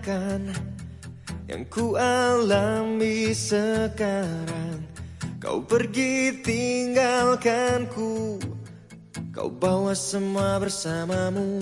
bayangkan Yang ku alami sekarang. Kau pergi tinggalkanku Kau bawa semua bersamamu.